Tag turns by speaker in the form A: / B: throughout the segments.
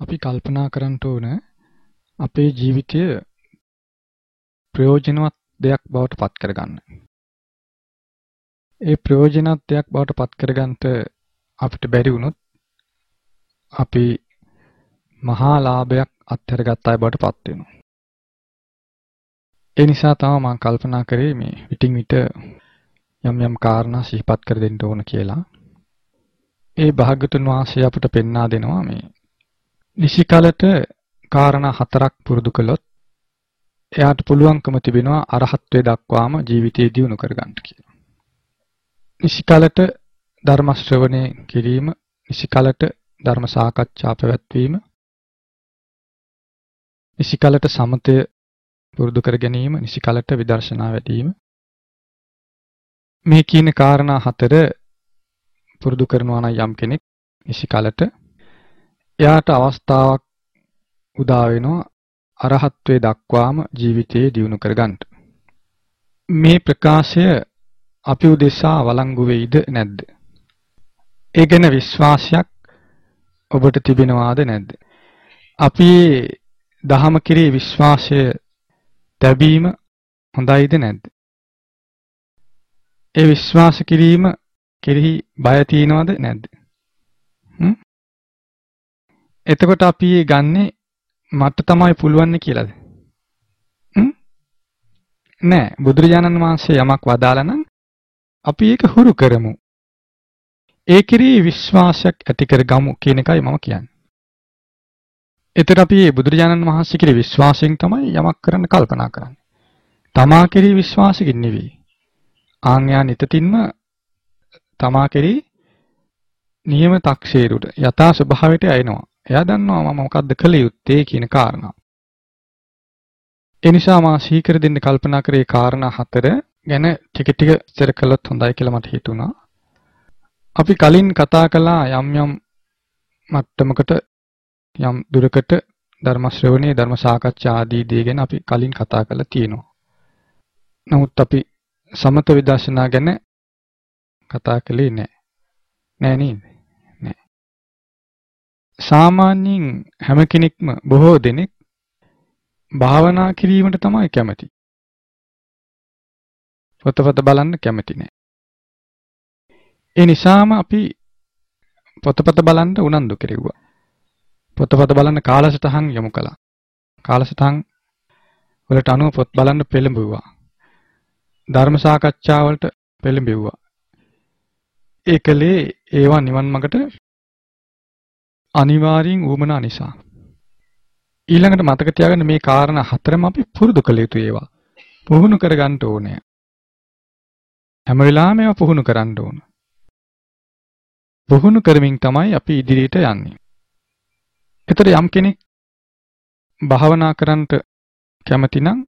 A: අපි කල්පනා කරන්න ඕන අපේ ජීවිතය ප්‍රයෝජනවත් දෙයක් බවට පත් කරගන්න. ඒ ප්‍රයෝජනවත් දෙයක් බවට පත් කරගන්න අපිට බැරි වුණොත් අපි මහා ලාභයක් අත්හැරගත් අය බවට පත් වෙනවා. ඒ නිසා තමයි මම කල්පනා කරේ මේ විටින් විට යම් යම් කාරණා සිහිපත් කර දෙන්න ඕන කියලා. ඒ භාග්‍යතුන් වහන්සේ අපට පෙන්වා දෙනවා මේ නිසිකලට කාරණා හතරක් පුරුදු කළොත් එයාට පුළුවන්කම තිබෙනවා අරහත්ත්වයට දක්වාම ජීවිතය දියුණු කරගන්න කියලා. නිසිකලට ධර්ම ශ්‍රවණය කිරීම, නිසිකලට ධර්ම සාකච්ඡා පැවැත්වීම, නිසිකලට සමතය පුරුදු කර ගැනීම, නිසිකලට විදර්ශනා වැඩිම මේ කියන කාරණා හතර පුරුදු කරනවා නම් යම් කෙනෙක් නිසිකලට එයාට අවස්ථාවක් උදා වෙනවා අරහත්ත්වයේ දක්වාම ජීවිතයේ දියුණු කරගන්න. මේ ප්‍රකාශය අපි උදෙසා වළංගු වෙයිද නැද්ද? ඒ ගැන විශ්වාසයක් ඔබට තිබෙනවාද නැද්ද? අපි දහම කෙරේ විශ්වාසය තැබීම හොඳයිද නැද්ද? ඒ විශ්වාස කිරීම කෙරෙහි බය තියනවද නැද්ද? එතකොට අපි ගන්නෙ මට තමයි පුළුවන් කියලාද? නෑ බුදුරජාණන් වහන්සේ යමක් වදාලා නම් අපි ඒක හුරු කරමු. ඒ කෙරෙහි විශ්වාසයක් ඇති කරගමු කියන එකයි මම කියන්නේ. එතකොට අපි බුදුරජාණන් වහන්සේ කෙරෙහි විශ්වාසයෙන් තමයි යමක් කරන්න කල්පනා කරන්නේ. තමා කෙරෙහි විශ්වාසකින් නෙවෙයි. ආන්‍යා නිතින්ම තමා කෙරෙහි නියම තක්ෂේරුට යථා ස්වභාවයට ඇයෙනවා. එයා දන්නවා මම මොකද්ද කළ යුත්තේ කියන කාරණා. ඒ නිසා මා සීකර දෙන්න කල්පනා කරේ කාරණා හතර ගැන ටික ටික ඉස්සර කළොත් හොඳයි කියලා මට හිතුණා. අපි කලින් කතා කළා යම් යම් මට්ටමකට යම් දුරකට ධර්ම ශ්‍රවණේ ධර්ම සාකච්ඡා ආදී දේ ගැන අපි කලින් කතා කරලා තියෙනවා. නමුත් අපි සමත විදර්ශනා ගැන කතා කළේ නැහැ. නෑ නේද? නෑ. සාමාන්‍යයෙන් හැම කෙනෙක්ම බොහෝ දෙනෙක් භාවනා කිරීමට තමයි කැමති. පොතපත බලන්න කැමති නෑ. ඒ නිසාම අපි පොතපත බලන්න උනන්දු කෙරෙව්වා. පොතපත බලන්න කාලසටහන් යොමු කළා. කාලසටහන් වලට අනුව පොත් බලන්න පෙළඹුවා. ධර්ම සාකච්ඡා වලට පෙළඹෙව්වා. ඒකලේ ඒවා නිවන් මඟට අනිවාර්යෙන් ඌමනා නිසා. ඊළඟට මතක තියාගන්න මේ කාරණා හතරම අපි පුරුදු කළ යුතු ඒවා. පුහුණු කරගන්න ඕනේ. හැම වෙලාවෙම ඒවා පුහුණු කරන්න ඕන. පුහුණු කරමින් තමයි අපි ඉදිරියට යන්නේ. ඒතර යම් කෙනෙක් භාවනා කරන්නට කැමති නම්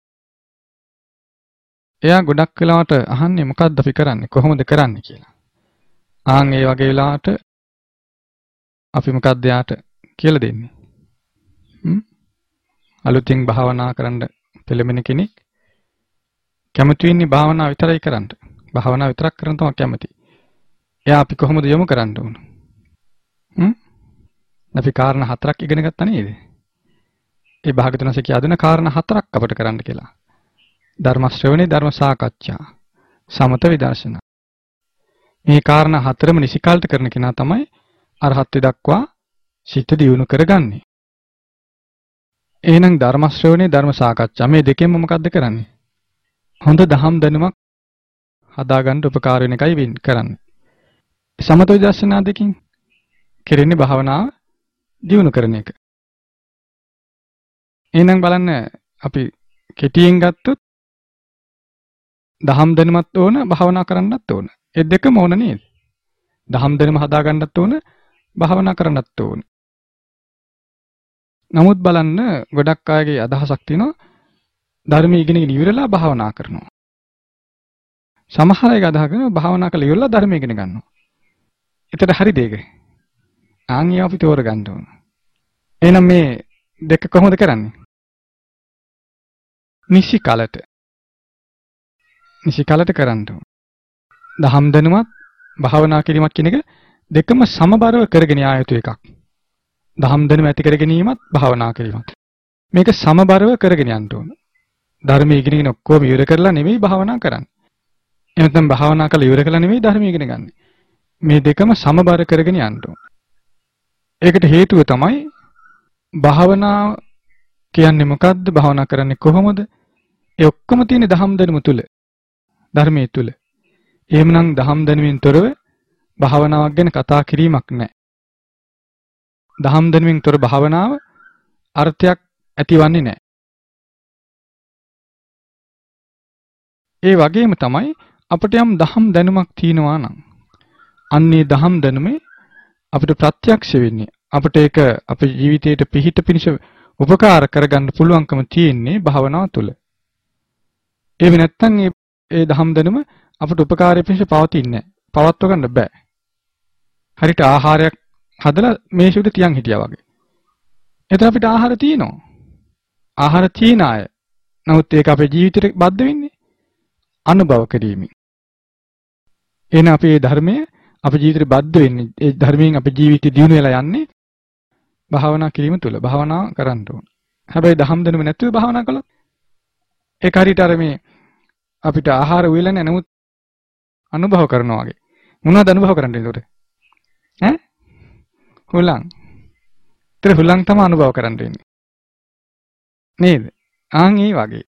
A: එයා ගොඩක් වෙලාවට අහන්නේ මොකද්ද අපි කරන්නේ කොහොමද කරන්නේ කියලා. ආන් ඒ වගේ වෙලාවට අපි මොකද්ද යාට කියලා දෙන්නේ? හ්ම්? අලුතින් භාවනා කරන්න පෙළඹෙන කෙනෙක් කැමති වෙන්නේ භාවනා විතරයි කරන්න. භාවනා විතරක් කරන්න තමයි කැමති. එයා අපි කොහොමද යොමු කරන්න ඕන? හ්ම්? අපි කාරණා හතරක් ඉගෙන ගත්තා නේද? ඒ භාගතුනසේ කියා දුන්න කාරණා හතරක් අපට කරන්න කියලා. ධර්ම ශ්‍රවණේ ධර්ම සාකච්ඡා සමත විදර්ශනා මේ කාරණා හතරම නිසිකාල්ට කරන කෙනා තමයි අරහත්ත්වයට දක්වා සිත දියුණු කරගන්නේ. එහෙනම් ධර්ම ශ්‍රවණේ ධර්ම සාකච්ඡා මේ දෙකෙන්ම මොකද්ද කරන්නේ? හොඳ දහම් දැනුමක් හදාගන්න උපකාර වෙන එකයි වෙන් කරන්නේ. සමත විදර්ශනා දෙකින් කෙරෙන්නේ භාවනාව දියුණු කරන එක. එහෙනම් බලන්න අපි කෙටියෙන් ගත්තොත් දහම් දැනුමත් ඕන භාවනා කරන්නත් ඕන. ඒ දෙකම ඕන නේද? දහම් දැනුම හදාගන්නත් ඕන භාවනා කරන්නත් ඕන. නමුත් බලන්න ගොඩක් අයගේ අදහසක් තියෙනවා ධර්මයේ ඉගෙනගෙන ඉවරලා භාවනා කරනවා. සමහර අය අදහ කරනවා භාවනා කරලා ඉවරලා ධර්මයේ ඉගෙන ගන්නවා. එතකොට හරිද ඒක? ආන් ඒවා අපි තෝරගන්න ඕන. එහෙනම් මේ දෙක කොහොමද කරන්නේ? නිසි කලට නිසි කලට කරන්න ඕන. දහම් දැනුමත් භාවනා කිරීමත් කියන එක දෙකම සමබරව කරගෙන යා යුතු එකක්. දහම් දැනුම ඇති කර ගැනීමත් භාවනා කිරීමත්. මේක සමබරව කරගෙන යන්න ඕන. ධර්ම ඉගෙනගෙන ඔක්කොම ඉවර කරලා නෙමෙයි භාවනා කරන්නේ. එහෙනම් භාවනා කරලා ඉවර කරලා නෙමෙයි ධර්ම ඉගෙන ගන්න. මේ දෙකම සමබර කරගෙන යන්න ඕන. ඒකට හේතුව තමයි භාවනා කියන්නේ මොකද්ද? භාවනා කරන්නේ කොහොමද? ඒ ඔක්කොම තියෙන දහම් දැනුම තුල. ධර්මයේ තුල. එහෙමනම් දහම් දැනුමින් තොරව භාවනාවක් ගැන කතා කිරීමක් නැහැ. දහම් දැනුමින් තොර භාවනාව අර්ථයක් ඇතිවන්නේ නැහැ. ඒ වගේම තමයි අපිට යම් දහම් දැනුමක් තියෙනවා නම් අන්නේ දහම් දැනුමේ අපිට ප්‍රත්‍යක්ෂ වෙන්නේ අපිට ඒක අපේ ජීවිතයට පිහිට පිනිෂ උපකාර කරගන්න පුළුවන්කම තියෙන්නේ භාවනාව තුළ. ඒ නැත්තම් මේ ඒ දහම් දැනුම අපිට උපකාරය පිණිස පවතින්නේ නැහැ. පවත්ව ගන්න බෑ. හරියට ආහාරයක් හදලා මේෂෙට තියන් හිටියා වගේ. එතන අපිට ආහාර තියෙනවා. ආහාර තියෙන අය. නමුත් ඒක අපේ ජීවිතේට බද්ධ වෙන්නේ අනුභව කිරීමෙන්. එන අපේ ධර්මයේ අපේ ජීවිතේට බද්ධ වෙන්නේ ඒ ධර්මයෙන් අපේ ජීවිතය දියුණු වෙලා යන්නේ භාවනා කිරීම තුළ. භාවනා කරන්න ඕන. හැබැයි දහම් දැනුම නැතුව භාවනා කළොත් ඒක හරියට අර මේ අපිට ආහාර උයලා නැහැ නමුත් අනුභව කරනවා වගේ. මොනවද අනුභව කරන්නේ එතකොට? ඈ? හුලං. ඒතර හුලං තමයි අනුභව කරන්න වෙන්නේ. නේද? ආන් ඒ වගේ.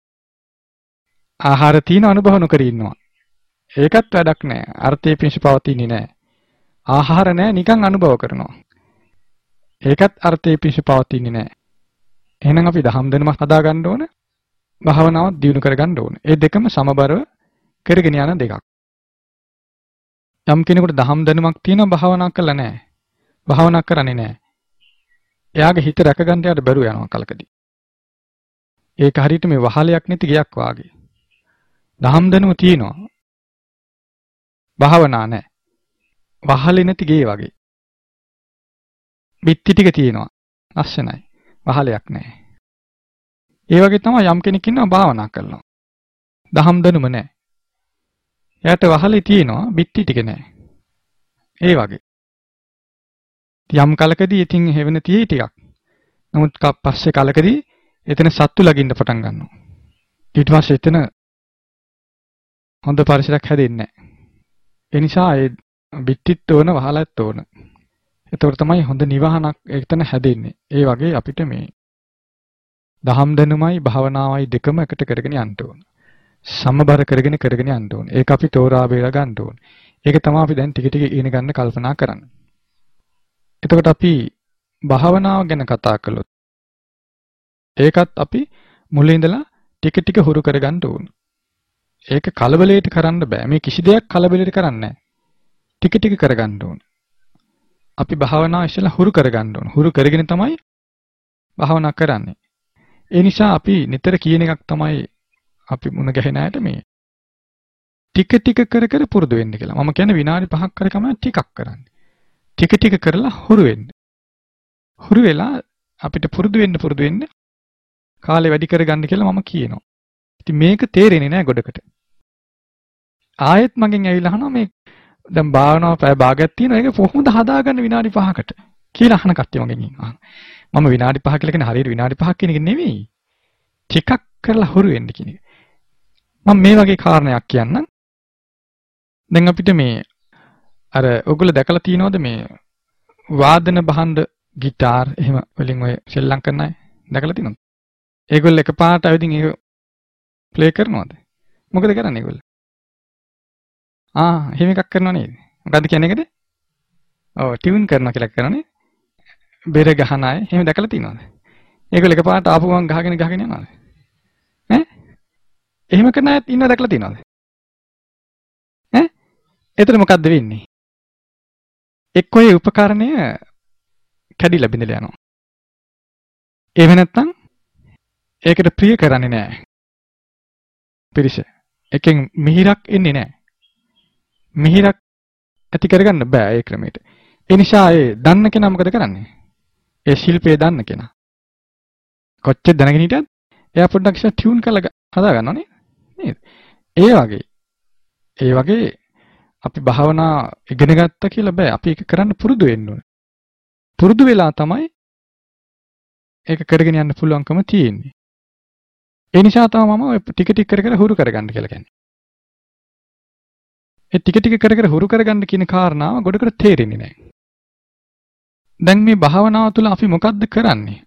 A: ආහාර තියෙන අනුභව නොකර ඉන්නවා. ඒකත් වැඩක් නෑ. අර්ථයේ පිංස පවතින්නේ නෑ. ආහාර නෑ නිකන් අනුභව කරනවා. ඒකත් අර්ථයේ පිංස පවතින්නේ නෑ. එහෙනම් අපි දහම් දෙනම හදා ගන්න ඕන. භාවනාවත් දියුණු කර ගන්න ඕන. ඒ දෙකම සමබරව කරගෙන යන දෙකක්. යම් කෙනෙකුට දහම් දැනුමක් තියෙනවා භාවනා කරලා නැහැ. භාවනා කරන්නේ නැහැ. එයාගේ හිත රැකගන්න යාට බැරුව යනවා කලකදී. ඒක හරියට මේ වහලයක් නැති ගයක් වාගේ. දහම් දැනුම තියෙනවා. භාවනා නැහැ. වහලේ නැති ගේ වගේ. බිත්ති ටික තියෙනවා. ලස්සනයි. වහලයක් නැහැ. ඒ වගේ තමයි යම් කෙනෙක් ඉන්නවා භාවනා කරනවා. දහම් දැනුම නැහැ. එයාට වහලේ තියෙනවා බිත්ති ටික නැහැ. ඒ වගේ. යම් කලකදී ඉතින් හැවෙන තියෙයි ටිකක්. නමුත් පස්සේ කලකදී එතන සත්තු ලගින්න පටන් ගන්නවා. ඊට පස්සේ එතන හොඳ පරිසරයක් හැදෙන්නේ නැහැ. ඒ නිසා ඒ බිත්තිත් ඕන වහලත් ඕන. එතකොට තමයි හොඳ නිවහනක් එතන හැදෙන්නේ. ඒ වගේ අපිට මේ දහම් දැනුමයි භාවනාවයි දෙකම එකට කරගෙන යන්න ඕන. සමබර කරගෙන කරගෙන යන්න ඕන. ඒක අපි තෝරා බේරා ගන්න ඕන. ඒක තමයි අපි දැන් ටික ටික ඉගෙන ගන්න කල්පනා කරන්නේ. එතකොට අපි භාවනාව ගැන කතා කළොත් ඒකත් අපි මුලින් ඉඳලා ටික ටික හුරු කරගන්න ඕන. ඒක කලබලයට කරන්න බෑ. මේ කිසි දෙයක් කලබලයට කරන්නේ නැහැ. ටික ටික කරගන්න ඕන. අපි භාවනාව ඉස්සෙල්ලා හුරු කරගන්න ඕන. හුරු කරගෙන තමයි භාවනා කරන්නේ. ඒ නිසා අපි නිතර කියන එකක් තමයි අපි මුණ ගැහෙන අයට මේ ටික ටික කර කර පුරුදු වෙන්න කියලා. මම කියන්නේ විනාඩි 5ක් කර කම ටිකක් කරන්න. ටික ටික කරලා හුරු වෙන්න. හුරු වෙලා අපිට පුරුදු වෙන්න පුරුදු වෙන්න කාලේ වැඩි කරගන්න කියලා මම කියනවා. ඉතින් මේක තේරෙන්නේ නැහැ ගොඩකට. ආයෙත් මගෙන් ඇවිල්ලා අහනවා මේ දැන් භාවනාව පැය භාගයක් තියෙනවා ඒක කොහොමද හදාගන්න විනාඩි 5කට කියලා අහන කට්ටිය මගෙන් ඉන්නවා. මම විනාඩි 5 කියලා කියන හරියට විනාඩි 5ක් කියන එක නෙවෙයි. ටිකක් කරලා හුරු වෙන්න කියන එක. මම මේ වගේ කාරණයක් කියන්නම්. දැන් අපිට මේ අර ඔයගොල්ලෝ දැකලා තියෙනවද මේ වාදන භාණ්ඩ গিitar එහෙම වලින් ඔය සෙල්ලම් කරන අය දැකලා තියෙනවද? ඒගොල්ලෝ එකපාරට ඇවිදින් ඒක ප්ලේ කරනවද? මොකද කරන්නේ ඒගොල්ලෝ? ආ එහෙම එකක් කරනව නේද? මොකද්ද කියන්නේ ඒකද? ඔව් ටියුන් කරනවා කියලා කරන්නේ. බෙර ගහන අය එහෙම දැකලා තියෙනවද? ඒගොල්ලෝ එකපාරට ආපු ගමන් ගහගෙන ගහගෙන යනවද? ඈ? එහෙම කරන අයත් ඉන්නව දැකලා තියෙනවද? ඈ? එතන මොකද්ද වෙන්නේ? එක්කෝ ඒ උපකරණය කැඩිලා බිඳලා යනවා. එහෙම නැත්නම් ඒකට ප්‍රිය කරන්නේ නැහැ. පිරිස. එකෙන් මිහිරක් එන්නේ නැහැ. මිහිරක් ඇති කරගන්න බෑ ඒ ක්‍රමයට. ඒ නිසා ඒ දන්න කෙනා මොකද කරන්නේ? ඒ ශිල්පයේ දන්න කෙනා. කොච්චර දැනගෙන හිටියත් එයා පොඩ්ඩක් ඉස්සර ටියුන් කරලා හදා ගන්නවනේ. නේද? ඒ වගේ. ඒ වගේ අපි භාවනා ඉගෙන ගත්තා කියලා බෑ. අපි ඒක කරන්න පුරුදු වෙන්න ඕනේ. පුරුදු වෙලා තමයි ඒක කරගෙන යන්න පුළුවන්කම තියෙන්නේ. ඒ නිසා තමයි මම ඔය ටික ටික කර කර හුරු කරගන්න කියලා කියන්නේ. ඒ ටික ටික කර කර හුරු කරගන්න කියන කාරණාව ගොඩකට තේරෙන්නේ නැහැ. දැන් මේ භාවනාව තුළ අපි මොකද්ද කරන්නේ?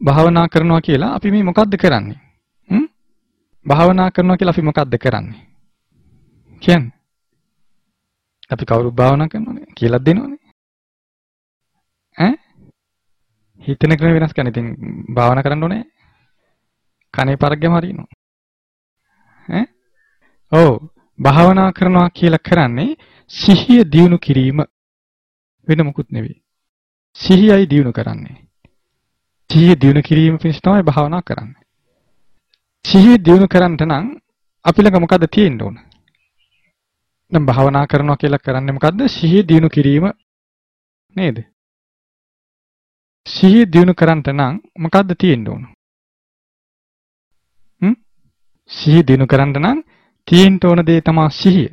A: භාවනා කරනවා කියලා අපි මේ මොකද්ද කරන්නේ? හ්ම්? භාවනා කරනවා කියලා අපි මොකද්ද කරන්නේ? කියන්නේ. අපි කවුරුත් භාවනා කරනවනේ කියලා දෙනවනේ. ඈ? හිතන ක්‍රම වෙනස් කරන්න. ඉතින් භාවනා කරන්න ඕනේ. කනේ පරක්ගෙම හරිනවා. ඈ? ඔව්. භාවනා කරනවා කියලා කරන්නේ සිහිය දියුණු කිරීම වෙන මොකුත් නෙවෙයි. සිහියයි දියුණු කරන්නේ. සිහිය දියුණු කිරීම පිණිස තමයි භාවනා කරන්නේ. සිහිය දියුණු කරන්න නම් අපි ළඟ මොකද්ද තියෙන්න ඕන? දැන් භාවනා කරනවා කියලා කරන්නේ මොකද්ද? සිහිය දියුණු කිරීම නේද? සිහිය දියුණු කරන්නට නම් මොකද්ද තියෙන්න ඕන? හ්ම්? සිහිය දියුණු කරන්න නම් තියෙන්න ඕන දේ තමයි සිහිය.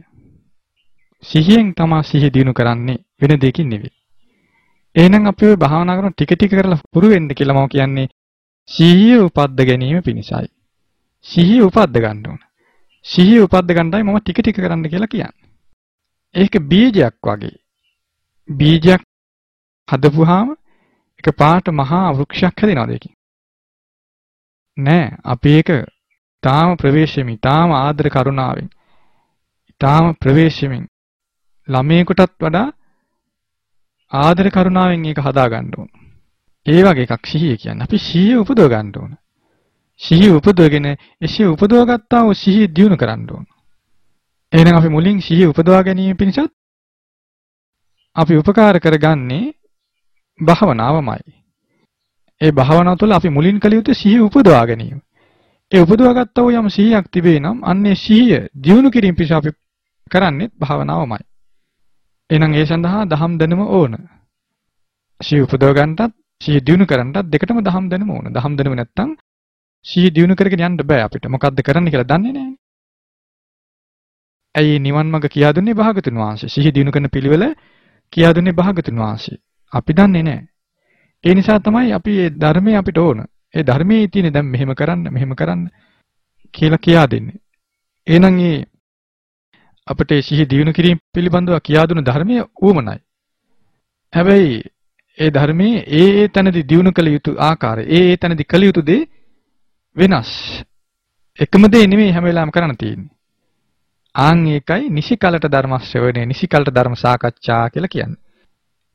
A: සිහියෙන් තමයි සිහිය දියුණු කරන්නේ වෙන දෙයකින් නෙවෙයි. එහෙනම් අපි ඔය භාවනා කරන ටික ටික කරලා පුරු වෙන්න කියලා මම කියන්නේ සිහිය උපද්ද ගැනීම පිණිසයි. සිහිය උපද්ද ගන්න ඕන. සිහිය උපද්ද ගන්නයි මම ටික ටික කරන්න කියලා කියන්නේ. ඒක බීජයක් වගේ. බීජයක් හදපුවාම එක පාට මහා වෘක්ෂයක් හැදෙනවද ඒකෙන්? නෑ අපි ඒක තාම ප්‍රවේශෙමි තාම ආදර කරුණාවෙන් තාම ප්‍රවේශෙමින් ළමයෙකුටත් වඩා ආදර කරුණාවෙන් ඒක හදා ගන්න ඕන. ඒ වගේ එකක් සිහිය කියන්නේ. අපි සිහිය උපදව ගන්න ඕන. සිහිය උපදවගෙන එසේ උපදව ගත්තා වූ සිහිය දියුණු කරන්න ඕන. එහෙනම් අපි මුලින් සිහිය උපදවා ගැනීම පිණිසත් අපි උපකාර කරගන්නේ භාවනාවමයි. ඒ භාවනාව තුළ අපි මුලින් කළ යුත්තේ සිහිය උපදවා ගැනීම. ඒ උපදවාගත්තා වූ යම් සිහියක් තිබේ නම් අන්නේ සිහිය දියුණු කිරීම පිණිස අපි කරන්නේ භාවනාවමයි. එහෙනම් ඒ සඳහා දහම් දැනුම ඕන. සිහිය උපදව ගන්නටත් සිහිය දියුණු කරන්නටත් දෙකටම දහම් දැනුම ඕන. දහම් දැනුම නැත්තම් සිහිය දියුණු කරගෙන යන්න බෑ අපිට. මොකද්ද කරන්න කියලා දන්නේ නැහැ. ඇයි නිවන් මඟ කියා දුන්නේ භාගතුන් වහන්සේ. සිහිය දියුණු කරන පිළිවෙල කියා දුන්නේ භාගතුන් වහන්සේ. අපි දන්නේ නැහැ. ඒ නිසා තමයි අපි මේ ධර්මයේ අපිට ඕන. ඒ ධර්මයේ තියෙන දැන් මෙහෙම කරන්න මෙහෙම කරන්න කියලා කියා දෙන්නේ. එහෙනම් මේ අපිට සිහි දිනු කිරීම පිළිබඳව කියා දුන ධර්මයේ ඌමනයි. හැබැයි ඒ ධර්මයේ ඒ ඒ තැනදී දිනු කළ යුතු ආකාරය ඒ ඒ තැනදී කළ යුතු දේ වෙනස්. එකම දේ නෙමෙයි හැම වෙලාවෙම කරන්න තියෙන්නේ. ආන් ඒකයි නිසිකලට ධර්ම ශ්‍රවණය නිසිකලට ධර්ම සාකච්ඡා කියලා කියන්නේ.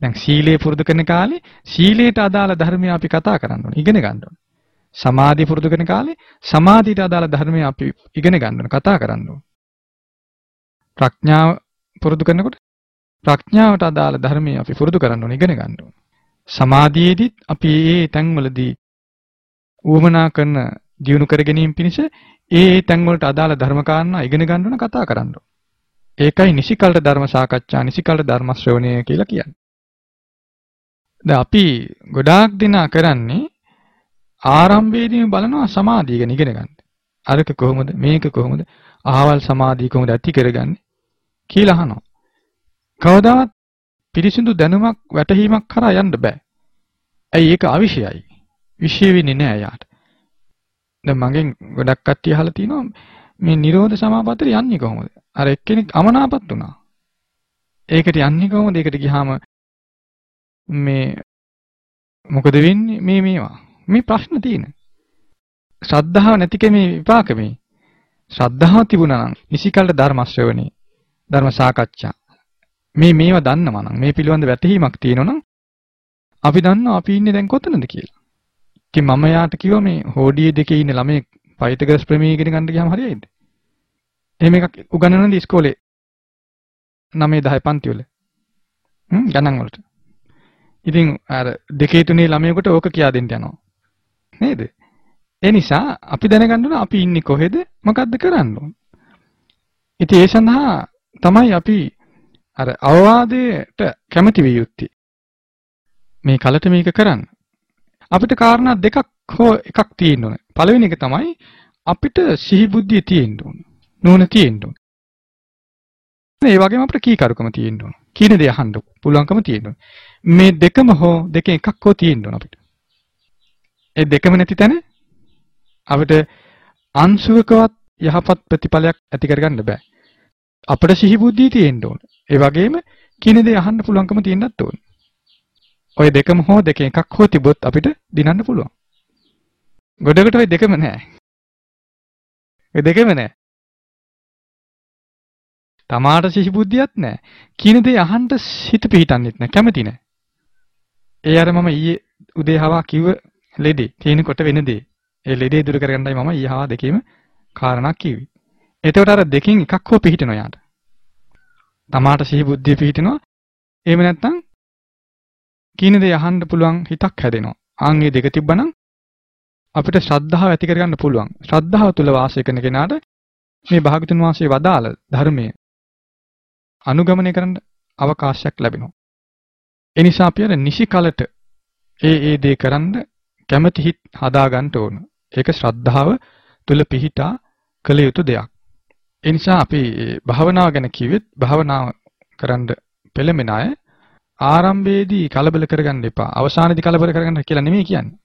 A: දැන් සීලය පුරුදු කරන කාලේ සීලයට අදාළ ධර්මය අපි කතා කරන්න ඕනේ ඉගෙන ගන්න ඕනේ. සමාධිය පුරුදු කරන කාලේ සමාධියට අදාළ ධර්මය අපි ඉගෙන ගන්න ඕනේ කතා කරන්න ඕනේ. ප්‍රඥාව පුරුදු කරනකොට ප්‍රඥාවට අදාළ ධර්මයේ අපි පුරුදු කරන්න ඕනේ ඉගෙන ගන්න ඕනේ. සමාධියේදීත් අපි මේ තැන්වලදී ඌමනා කරන දියුණු කර ගැනීම පිණිස ඒ ඒ තැන්වලට අදාළ ධර්ම කාරණා ඉගෙන ගන්න ඕන කතා කරන්න ඕන. ඒකයි නිසිකල්ට ධර්ම සාකච්ඡා නිසිකල්ට ධර්ම ශ්‍රවණය කියලා කියන්නේ. දැන් අපි ගොඩාක් දෙනා කරන්නේ ආරම්භයේදීම බලනවා සමාධිය ගැන ඉගෙන ගන්න. අරක කොහොමද මේක කොහොමද අහවල් සමාධිය කොහොමද ඇති කරගන්නේ කියලා අහනවා. කවදාවත් පිරිසිදු දැනුමක් වැටහීමක් කරා යන්න බෑ. ඇයි ඒක අවිෂයයි. විෂය වෙන්නේ නෑ යාට. දැන් මගෙන් ගොඩක් කට්ටිය අහලා තිනවා මේ නිරෝධ සමාපත්තිය යන්නේ කොහොමද? අර එක්කෙනෙක් අමනාපත් වුණා. ඒකට යන්නේ කොහොමද? ඒකට ගියාම මේ මොකද වෙන්නේ මේ මේවා? මේ ප්‍රශ්න තියෙන. ශ්‍රද්ධාව නැතිකමේ විපාක මේ. ශ්‍රද්ධාව තිබුණා නම් නිසිකල්ට ධර්ම ශ්‍රවණේ ධර්ම සාකච්ඡා මේ මේවා දන්නවා නම් මේ පිළිබඳ වැටහීමක් තියෙනවා නම් අපි දන්නවා අපි ඉන්නේ දැන් කොතනද කියලා. ඉතින් මම යාට කිව්වා මේ හෝඩියේ දෙකේ ඉන්න ළමයෙක් පයිතගරස් ප්‍රමේය ඉගෙන ගන්න ගියාම හරියයිද? එහෙම එකක් උගන්වනද ඉස්කෝලේ 9 10 පන්ති වල. හ්ම් ගණන් වලට. ඉතින් අර දෙකේ තුනේ ළමයෙකුට ඕක කියා දෙන්න යනවා. නේද? ඒ නිසා අපි දැනගන්න ඕන අපි ඉන්නේ කොහෙද මොකද්ද කරන්න ඕන. ඉතින් ඒ සඳහා තමයි අපි අර අවවාදයට කැමති විය යුත්තේ. මේ කලට මේක කරන්න. අපිට කාරණා දෙකක් හෝ එකක් තියෙන්න ඕන. පළවෙනි එක තමයි අපිට සිහි බුද්ධිය තියෙන්න ඕන. නුවණ තියෙන්න ඕන. ඒ වගේම අපිට කීකරුකම තියෙන්න ඕන. කියන දේ අහන්න පුළුවන්කම තියෙන්න ඕන. මේ දෙකම හෝ දෙකෙන් එකක් හෝ තියෙන්න ඕන අපිට. ඒ දෙකම නැති තැන අපිට අංශුවකවත් යහපත් ප්‍රතිඵලයක් ඇති කරගන්න බෑ. අපිට සිහි බුද්ධිය තියෙන්න ඕන. ඒ වගේම කින දේ අහන්න පුළුවන්කම තියෙන්නත් ඕන. ඔය දෙකම හෝ දෙකෙන් එකක් හෝ තිබොත් අපිට දිනන්න පුළුවන්. ගොඩකට ඔය දෙකම නෑ. ඔය දෙකම නෑ. තමාට සිහි බුද්ධියක් නෑ. කින දේ අහන්න හිත පිහිටන්නෙත් නෑ. කැමති නෑ. ඒ අර මම ඊයේ උදේ හවා කිව්ව ලෙඩේ තියෙනකොට වෙන දේ. ඒ ලෙඩේ දුරු කරගන්නයි මම ඊයේ හවා දෙකේම කාරණා කිව්වේ. එතකොට අර දෙකෙන් එකක් හෝ පිහිටනවා යාට. තමාට සිහි බුද්ධිය පිහිටනවා. එහෙම නැත්නම් කින දේ අහන්න පුළුවන් හිතක් හැදෙනවා. ආන් මේ දෙක තිබ්බනම් අපිට ශ්‍රද්ධාව ඇති කරගන්න පුළුවන්. ශ්‍රද්ධාව තුල වාසය කරන කෙනාට මේ භාගතුන් වහන්සේ වදාළ ධර්මය අනුගමනය කරන්න අවකාශයක් ලැබෙනවා. ඒ නිසා අපි අර නිසි කලට ඒ ඒ දේ කරන්න කැමැති හිත් හදා ගන්න ඕන. ඒක ශ්‍රද්ධාව තුල පිහිටා කළ යුතු දෙයක්. ඒ නිසා අපි භාවනාව ගැන කිව්වෙත් භාවනාව කරන්න පෙළඹෙන අය ආරම්භයේදී කලබල කරගන්න එපා. අවසානයේදී කලබල කරගන්න කියලා නෙමෙයි කියන්නේ.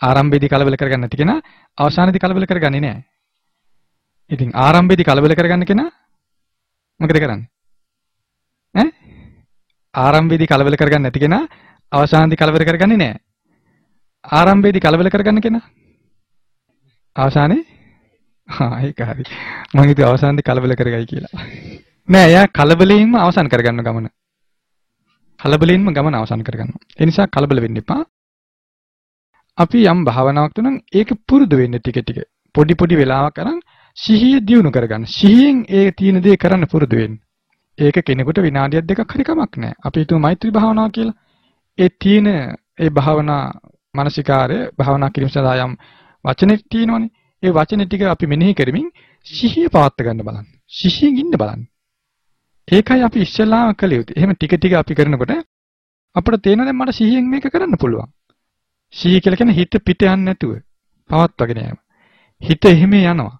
A: ආරම්භයේදී කලබල කරගන්න නැති කෙනා අවසානයේදී කලබල කරගන්නේ නැහැ. ඉතින් ආරම්භයේදී කලබල කරගන්න කෙනා මොකද කරන්නේ? ඈ? ආරම්භයේදී කලබල කරගන්න නැති කෙනා අවසානයේදී කලබල කරගන්නේ නැහැ. ආරම්භයේදී කලබල කරගන්න කෙනා අවසානයේ ආ ඒක හරි. මම හිතුවා අවසානයේදී කලබල කරගයි කියලා. නෑ එයා කලබලයෙන්ම අවසන් කරගන්න ගමන. කලබලයෙන්ම ගමන අවසන් කරගන්නවා. ඒ නිසා කලබල වෙන්න එපා. අපි යම් භාවනාවක් තුනන් ඒක පුරුදු වෙන්න ටික ටික. පොඩි පොඩි වෙලාවක් අරන් සිහිය දියුණු කරගන්න. සිහියෙන් ඒ තියෙන දේ කරන්න පුරුදු වෙන්න. ඒක කෙනෙකුට විනාඩියක් දෙකක් හරි කමක් නැහැ. අපි හිතුව මෛත්‍රී භාවනාව කියලා. ඒ තියෙන ඒ භාවනා මානසිකාරය භාවනා කිරීම සඳහා යම් වචනෙ තියෙනවනේ. ඒ වචන ටික අපි මෙනෙහි කරමින් සිහිය පවත් ගන්න බලන්න. සිහියෙන් ඉන්න බලන්න. ඒකයි අපි ඉස්සෙල්ලාම කළ යුත්තේ. එහෙම ටික ටික අපි කරනකොට අපිට තේරෙනවා දැන් මට සිහියෙන් මේක කරන්න පුළුවන්. සිහිය කියලා කියන්නේ හිත පිට යන්නේ නැතුව පවත්වාගෙන යෑම. හිත එහෙම යනවා.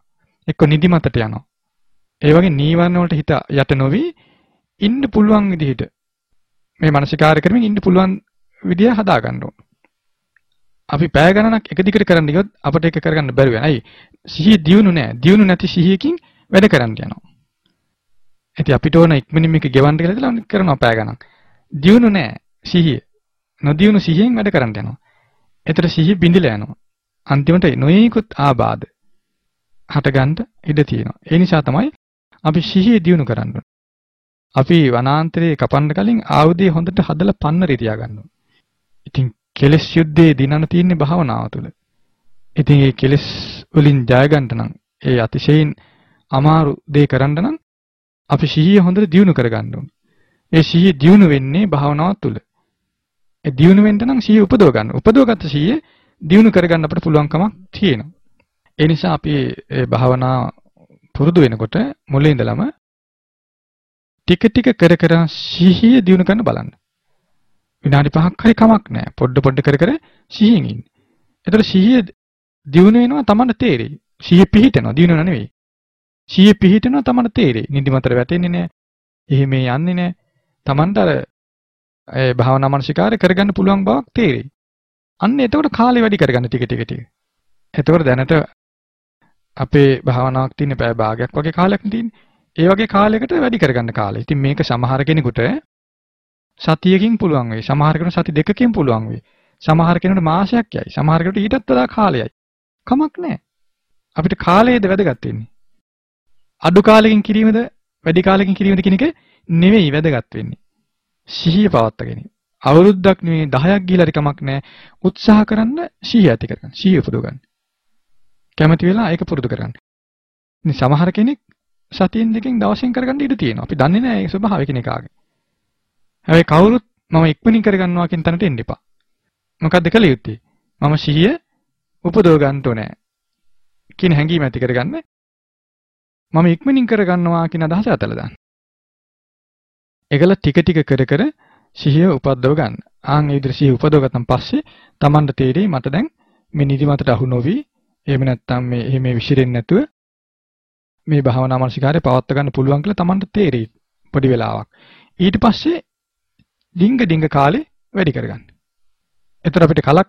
A: එක්ක නිදිමතට යනවා. ඒ වගේ නීවරණ වලට හිත යට නොවි ඉන්න පුළුවන් විදිහට මේ මානසිකාර කරමින් ඉන්න පුළුවන් විදිය හදා ගන්න ඕන. අපි පැය ගණනක් එක දිගට කරන්න ගියොත් අපිට ඒක කරගන්න බැරි වෙනවා. අයි සිහිය දියුණු නෑ. දියුණු නැති සිහියකින් වැඩ කරන්න යනවා. ඉතින් අපිට ඕන ඉක්මනින් මේක ගෙවන්න කියලා ඉතලා කරනවා පැය ගණන්. දියුණු නෑ සිහිය. නොදියුණු සිහියෙන් වැඩ කරන්න යනවා. එතන සිහිය බිඳිලා යනවා. අන්තිමට නොයෙකුත් ආබාධ හටගන්න ඉඩ තියෙනවා. ඒ නිසා තමයි අපි සිහිය දියුණු කරන්න අපි වනාන්තරේ කපන්න කලින් ආයුධය හොඳට හදලා පන්නරේ තියාගන්න ඕනේ. ඉතින් කෙලස් යුද්ධේ දිනන තියෙන්නේ භාවනාව තුළ. ඉතින් මේ කෙලස් වලින් ජය ගන්න නම් ඒ අතිශයින් අමාරු දේ කරන්න නම් අපි සිහිය හොඳට දියුණු කරගන්න ඕනේ. ඒ සිහිය දියුණු වෙන්නේ භාවනාව තුළ. ඒ දියුණු වෙන්න නම් සිහිය උපදව ගන්න. උපදවගත්ත සිහිය දියුණු කරගන්න අපිට පුළුවන්කමක් තියෙනවා. ඒ නිසා අපි මේ භාවනා පුරුදු වෙනකොට මුලින් ඉඳලම ටික ටික කර කර සිහිය දියුණු කරන්න බලන්න. විනාඩි 5ක් හරි කමක් නැහැ. පොඩ පොඩ කර කර සිහියෙන් ඉන්න. එතකොට සිහිය දියුණු වෙනවා තමන්ට තේරෙයි. සිහිය පිහිටනවා දියුණු වෙනවා නෙවෙයි. සිහිය පිහිටනවා තමන්ට තේරෙයි. නිදිමතට වැටෙන්නේ නැහැ. එහෙම යන්නේ නැහැ. තමන්ට අර ඒ භාවනා මානසිකාරය කරගන්න පුළුවන් බවක් තේරෙයි. අන්න එතකොට කාලේ වැඩි කරගන්න ටික ටික ටික. එතකොට දැනට අපේ භාවනාවක් තියෙන පැය භාගයක් වගේ කාලයක් තියෙන්නේ. ඒ වගේ කාලයකට වැඩි කරගන්න කාලය. ඉතින් මේක සමහර කෙනෙකුට සතියකින් පුළුවන් වෙයි. සමහර කෙනෙකුට සති දෙකකින් පුළුවන් වෙයි. සමහර කෙනෙකුට මාසයක් යයි. සමහර කෙනෙකුට ඊටත් වඩා කාලයයි. කමක් නැහැ. අපිට කාලයේද වැදගත් වෙන්නේ. අඩු කාලෙකින් කිරීමද වැඩි කාලෙකින් කිරීමද කියන එක නෙවෙයි වැදගත් වෙන්නේ. සිහිය පවත්වාගෙන. අවුරුද්දක් නෙවෙයි 10ක් ගිහලා හරි කමක් නැහැ. උත්සාහ කරන්න සිහිය ඇති කරගන්න. සිහිය පුරුදු ගන්න. කැමති වෙලා ඒක පුරුදු කරගන්න. ඉතින් සමහර කෙනෙක් සතියෙන් දෙකෙන් දවසෙන් කරගන්න ඉඩ තියෙනවා. අපි දන්නේ නැහැ ඒ ස්වභාවය කෙනෙක්ගේ. හැබැයි කවුරුත් මම ඉක්මනින් කරගන්නවා කියන තැනට එන්න එපා. මොකක්ද කළ යුත්තේ? මම සිහිය උපදව ගන්න ඕනේ. කියන හැඟීම ඇති කරගන්න. මම ඉක්මනින් කරගන්නවා කියන අදහස අතල දාන්න. ඒකල ටික ටික කර කර සිහිය උපද්දව ගන්න. ආන් ඒ විදිහට සිහිය උපදව ගත්තන් පස්සේ Tamanට තේරෙයි මට දැන් මේ නිදිමතට අහු නොවි එහෙම නැත්නම් මේ එහෙම විසිරෙන්නේ නැතුව මේ භාවනා මානසිකාරය පවත්වා ගන්න පුළුවන් කියලා Tamanට තේරෙයි පොඩි වෙලාවක්. ඊට පස්සේ ඩිංග ඩිංග කාලේ වැඩි කරගන්න. එතකොට අපිට කලක්